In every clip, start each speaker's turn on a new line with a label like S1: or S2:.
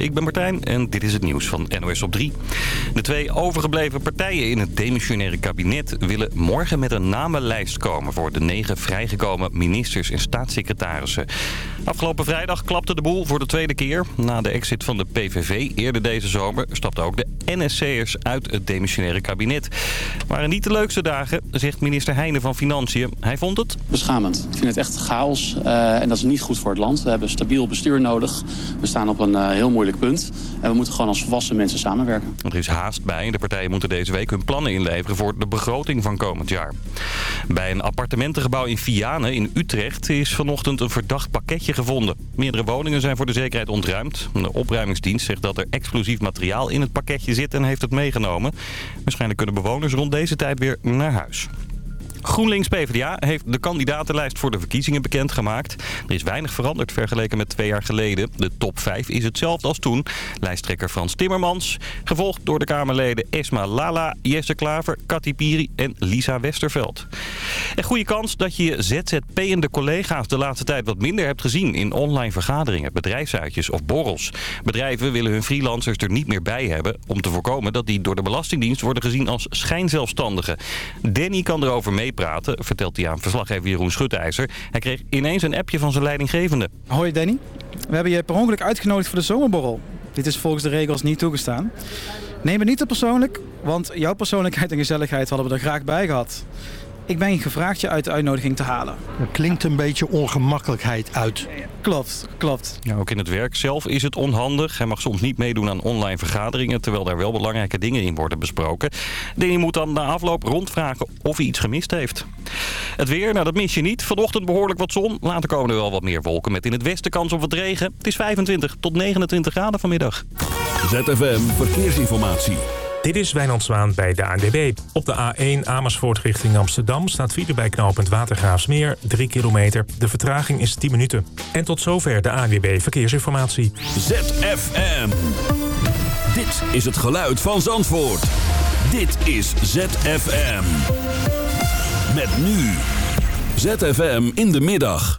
S1: ik ben Martijn en dit is het nieuws van NOS op 3. De twee overgebleven partijen in het demissionaire kabinet willen morgen met een namenlijst komen voor de negen vrijgekomen ministers en staatssecretarissen. Afgelopen vrijdag klapte de boel voor de tweede keer. Na de exit van de PVV eerder deze zomer stapten ook de NSC'ers uit het demissionaire kabinet. Waren niet de leukste dagen, zegt minister Heijnen van Financiën. Hij vond het...
S2: Beschamend. Ik vind het echt chaos uh, en dat is niet goed voor het land. We hebben stabiel bestuur nodig. We staan op een uh, heel moeilijk punt. En we moeten gewoon als volwassen mensen samenwerken.
S1: Er is haast bij. De partijen moeten deze week hun plannen inleveren voor de begroting van komend jaar. Bij een appartementengebouw in Vianen in Utrecht is vanochtend een verdacht pakketje gevonden. Meerdere woningen zijn voor de zekerheid ontruimd. De opruimingsdienst zegt dat er explosief materiaal in het pakketje zit en heeft het meegenomen. Waarschijnlijk kunnen bewoners rond deze tijd weer naar huis. GroenLinks-PVDA heeft de kandidatenlijst voor de verkiezingen bekendgemaakt. Er is weinig veranderd vergeleken met twee jaar geleden. De top 5 is hetzelfde als toen. Lijsttrekker Frans Timmermans, gevolgd door de Kamerleden Esma Lala, Jesse Klaver, Cathy Piri en Lisa Westerveld. Een goede kans dat je je ZZP'ende collega's de laatste tijd wat minder hebt gezien in online vergaderingen, bedrijfsuitjes of borrels. Bedrijven willen hun freelancers er niet meer bij hebben om te voorkomen dat die door de Belastingdienst worden gezien als schijnzelfstandigen. Danny kan erover mee praten, vertelt hij aan verslaggever Jeroen Schutijzer. Hij kreeg ineens een appje van zijn leidinggevende.
S3: Hoi Danny, we hebben je per ongeluk uitgenodigd voor de zomerborrel. Dit is volgens de regels niet toegestaan. Neem het niet te persoonlijk, want jouw persoonlijkheid en gezelligheid hadden we er graag bij gehad. Ik ben gevraagd je uit de uitnodiging te halen.
S4: Er klinkt een beetje ongemakkelijkheid uit.
S3: Klopt, klopt.
S1: Ja, ook in het werk zelf is het onhandig. Hij mag soms niet meedoen aan online vergaderingen... terwijl daar wel belangrijke dingen in worden besproken. Danny moet dan na afloop rondvragen of hij iets gemist heeft. Het weer, nou dat mis je niet. Vanochtend behoorlijk wat zon. Later komen er wel wat meer wolken met in het westen kans op wat regen. Het is 25 tot 29 graden vanmiddag.
S5: ZFM Verkeersinformatie.
S6: Dit is Wijnand Zwaan bij de ANWB. Op de A1 Amersfoort richting Amsterdam staat file bij knooppunt Watergraafsmeer 3 kilometer. De vertraging is 10 minuten. En tot zover de ANWB Verkeersinformatie.
S5: ZFM. Dit is het geluid van Zandvoort. Dit is ZFM. Met nu. ZFM in de middag.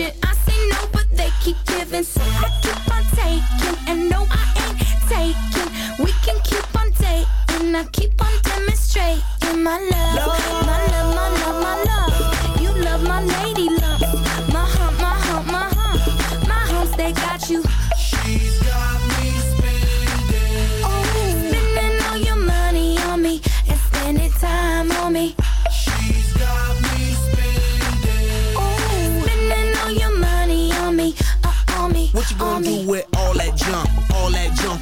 S7: religion. I say no, but they keep giving. So I keep on taking. And no, I ain't taking. We can keep on dating. I keep on demonstrating my love. My love,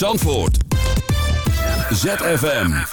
S8: Zandvoort. ZFM.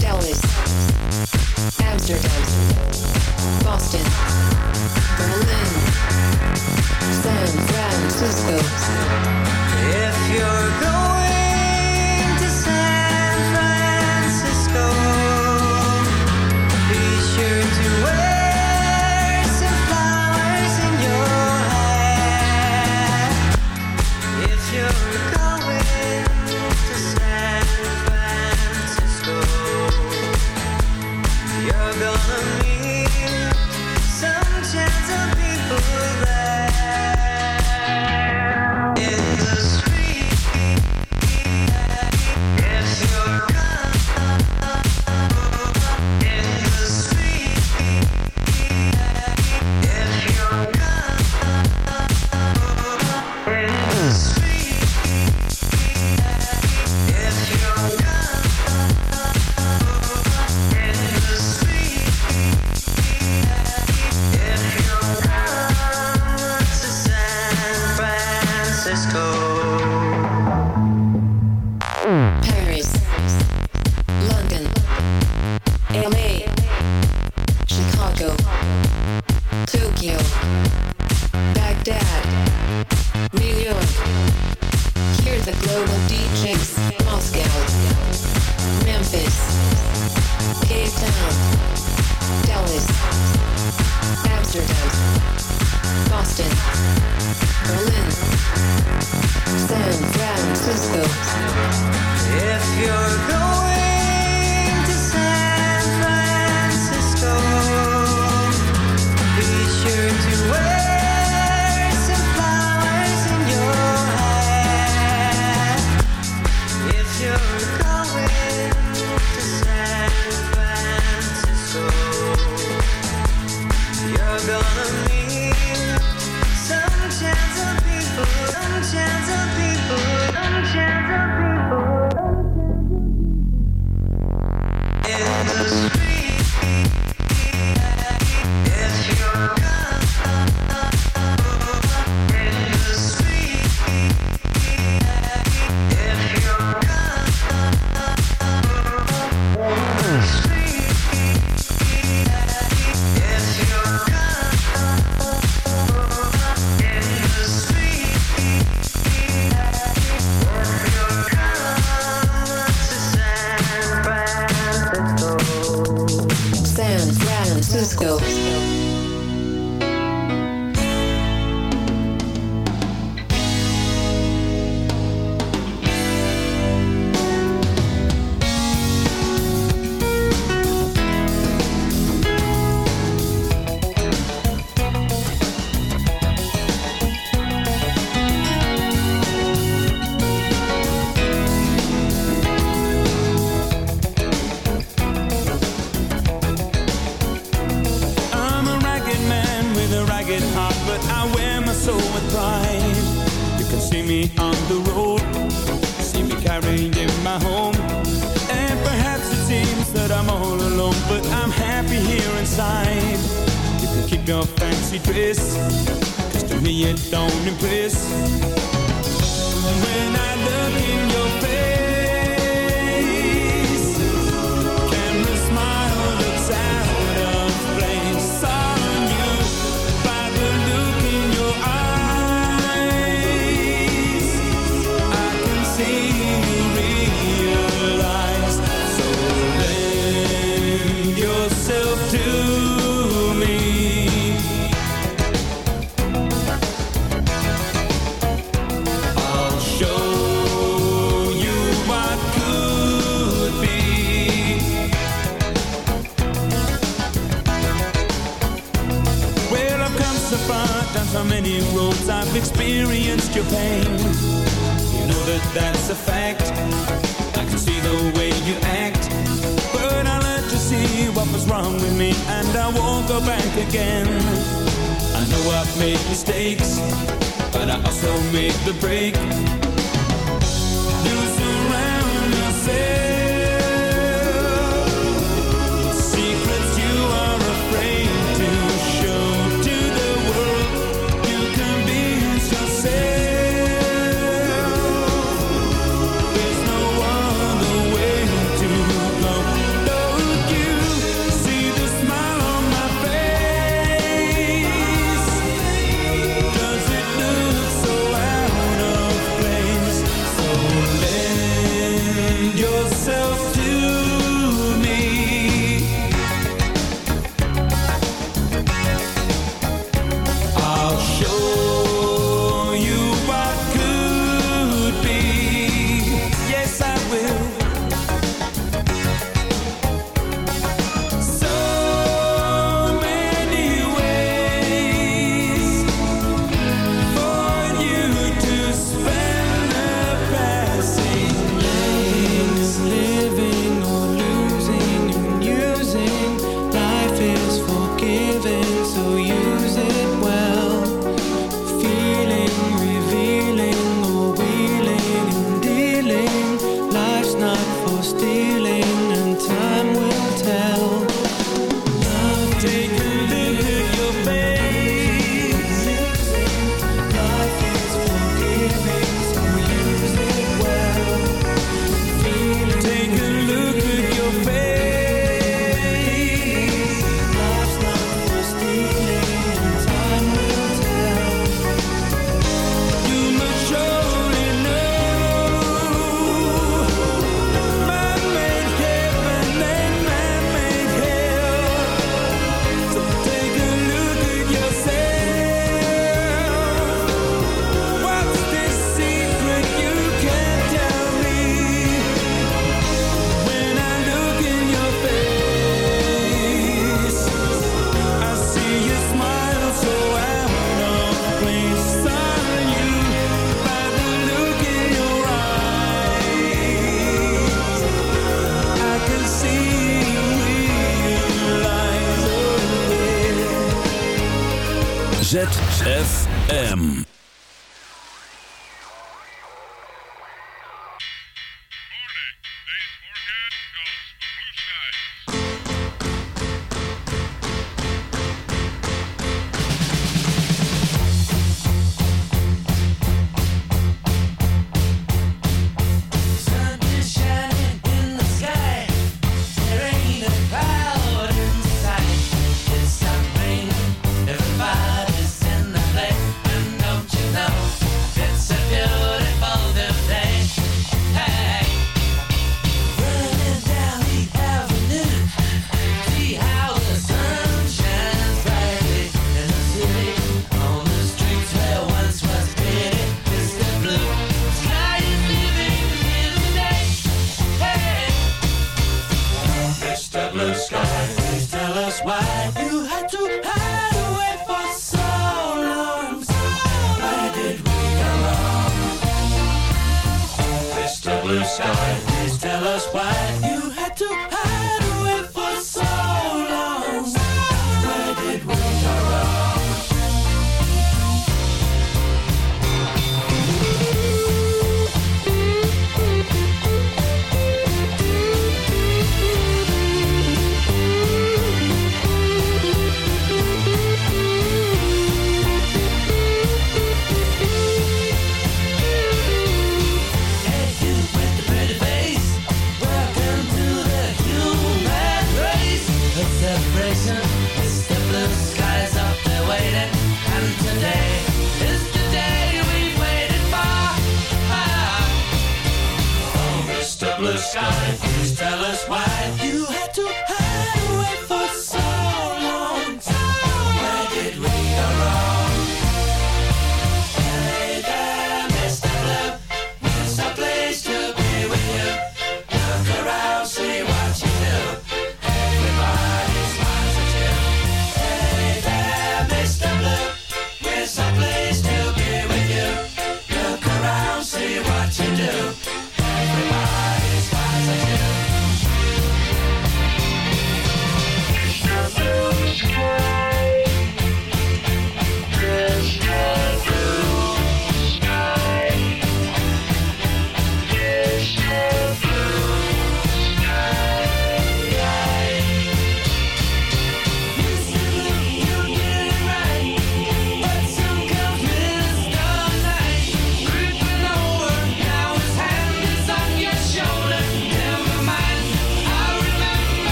S9: Dallas, Amsterdam, Boston, Berlin, San Francisco.
S10: If you're going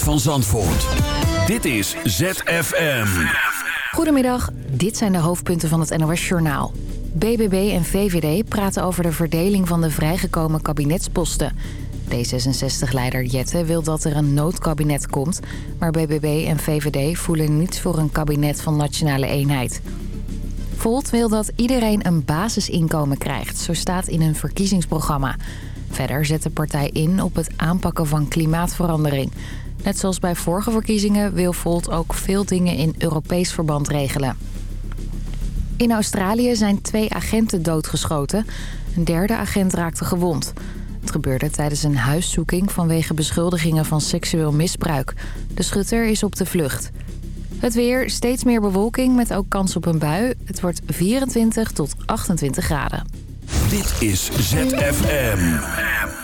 S5: van Zandvoort. Dit is ZFM.
S11: Goedemiddag, dit zijn de hoofdpunten van het NOS-journaal. BBB en VVD praten over de verdeling van de vrijgekomen kabinetsposten. D66-leider Jette wil dat er een noodkabinet komt... maar BBB en VVD voelen niets voor een kabinet van nationale eenheid. Volt wil dat iedereen een basisinkomen krijgt, zo staat in hun verkiezingsprogramma... Verder zet de partij in op het aanpakken van klimaatverandering. Net zoals bij vorige verkiezingen wil Volt ook veel dingen in Europees verband regelen. In Australië zijn twee agenten doodgeschoten. Een derde agent raakte gewond. Het gebeurde tijdens een huiszoeking vanwege beschuldigingen van seksueel misbruik. De schutter is op de vlucht. Het weer, steeds meer bewolking met ook kans op een bui. Het wordt 24 tot 28 graden.
S5: Dit is ZFM.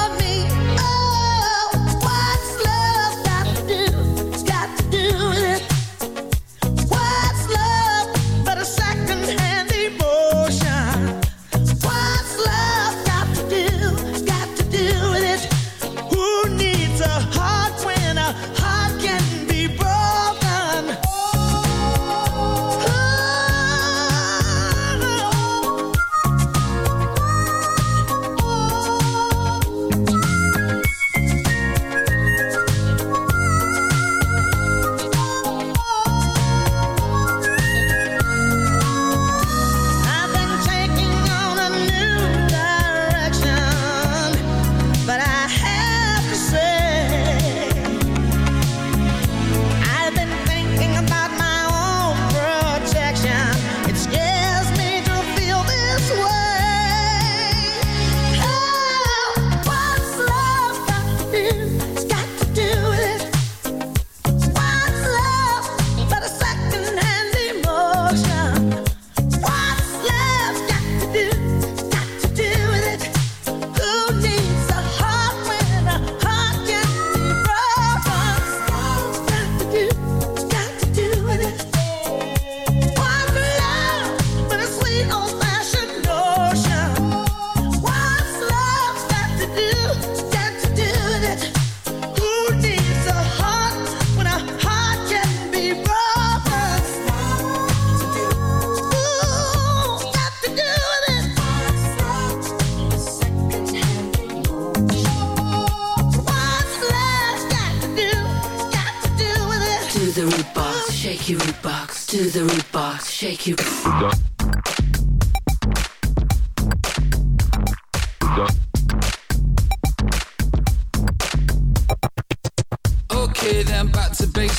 S9: the root box, shake your root box. To the root box, shake your.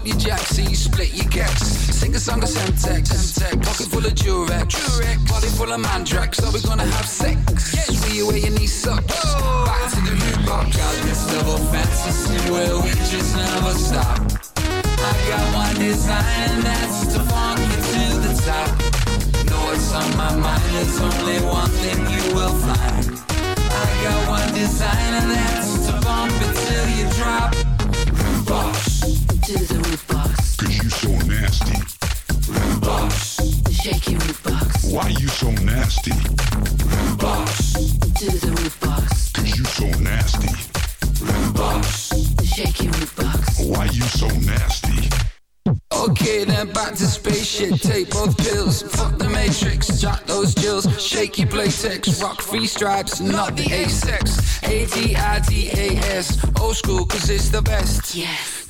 S12: Up your jack, so you split your gex. Sing a song of Semtex. Pocket full of Durex. Body full of Mandrax. Are we gonna have sex? See you where your knees suck. Oh. Back to the root box. Oh, got this double fantasy where we just never stop. I got one design and that's to funk you to the top. Know what's on my mind, there's only one thing you will find. I got one design and that's to bump it till you drop. Root box.
S9: To the root box.
S13: Cause you so nasty.
S12: Root box.
S9: Shake your root box.
S13: Why you so nasty?
S12: Root box.
S9: To the root box.
S13: Cause you so nasty.
S12: Root box.
S9: Shake your root box.
S13: Why you so nasty?
S12: Okay, then back to spaceship. Take both pills. Fuck the matrix. Jack those jills. Shaky playtex. Rock free stripes. Not the A-sex. A-D-I-D-A-S. Old school, cause it's the best. Yes.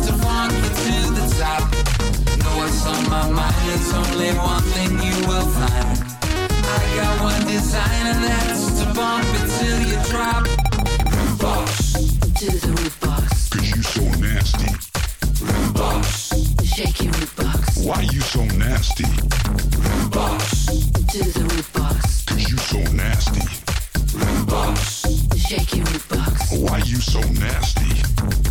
S14: funk you to the top. Know what's on my mind? It's only one thing you will find. I got one design and that's to bump it till you drop. Roof box
S9: To the roof box.
S13: Cause you so nasty.
S14: roof box
S9: Shake your roof box.
S13: Why you so nasty?
S14: roof box
S9: To the roof box.
S13: Cause you so nasty.
S14: roof box
S9: Shake your roof box.
S13: Why you so nasty?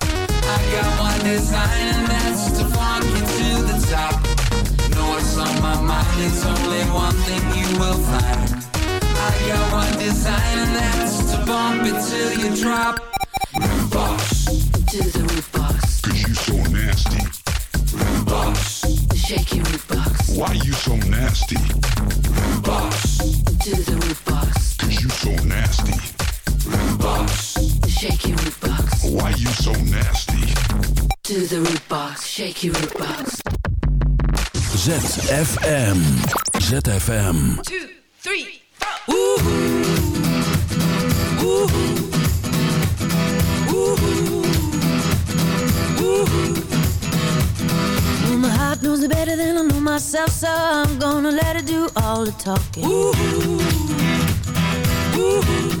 S14: I got one design and that's to funk you to the top. Know what's on my mind? It's only one thing you will find. I got one design and that's to bump it till you drop. Roof box
S9: To the roof box.
S13: Cause you so nasty.
S14: roof box
S9: Shake your roof box.
S13: Why you so nasty?
S9: Shake your roof box.
S15: ZFM. ZFM.
S16: Two, three,
S17: Well, my heart knows it better than I know myself, so I'm gonna let it do all the talking. I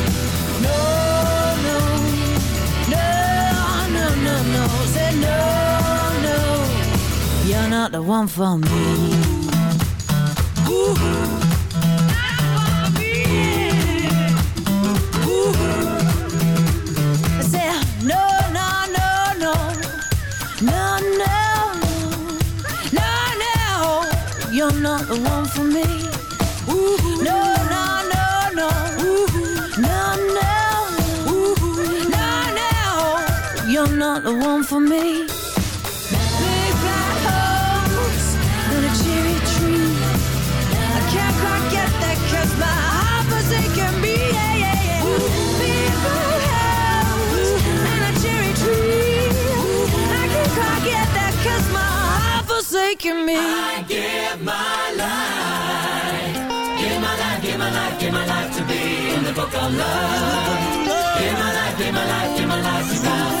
S17: not the one for me. Ooh. Not I said, no, no, no, no. No, no, no, no. You're not the one for me. Ooh. No, no, no, no. Ooh. No, no. Ooh. No, no. You're not the one for me. look me. I give my life. Give my life, give my life, give my life to be in the book of love. Give my life, give my life, give my life to
S18: God.